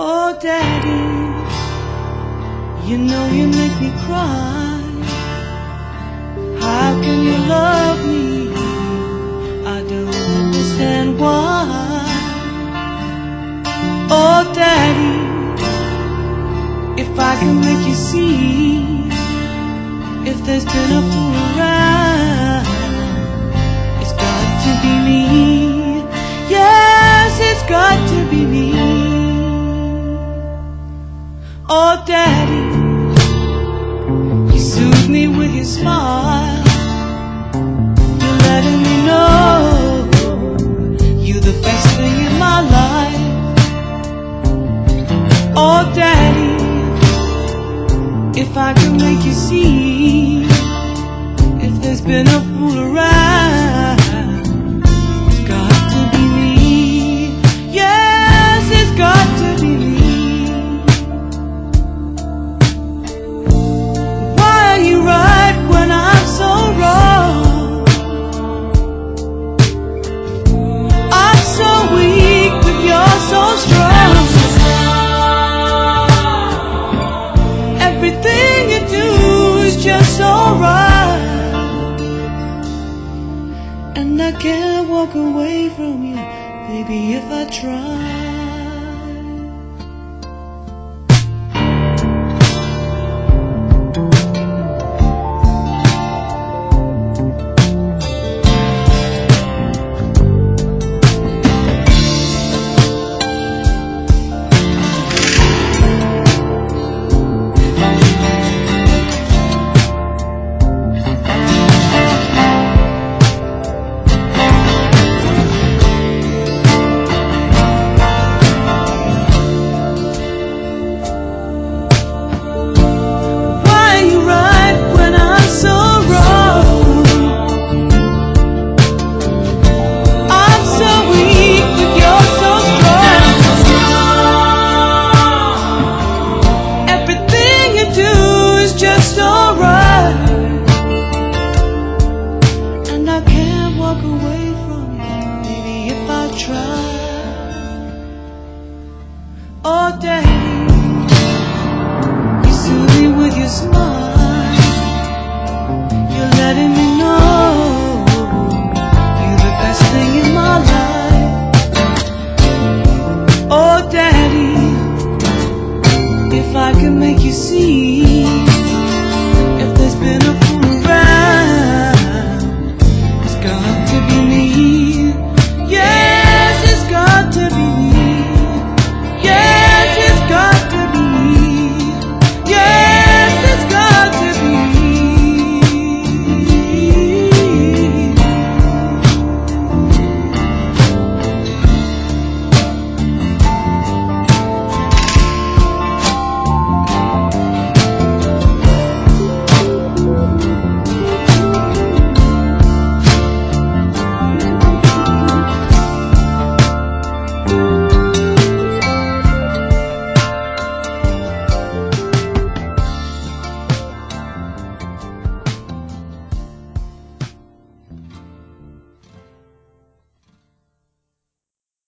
Oh, Daddy, you know you make me cry. How can you love see, if there's been a fool around, it's got to be me. Yes, it's got to be me. Oh, Daddy, you soothe me with your smile. You're letting me know you're the best thing in my life. Oh, Daddy, if I can make you see, if there's been a fool around, I can't walk away from you, baby, if I try. Oh, day. You me with your smile. You're letting me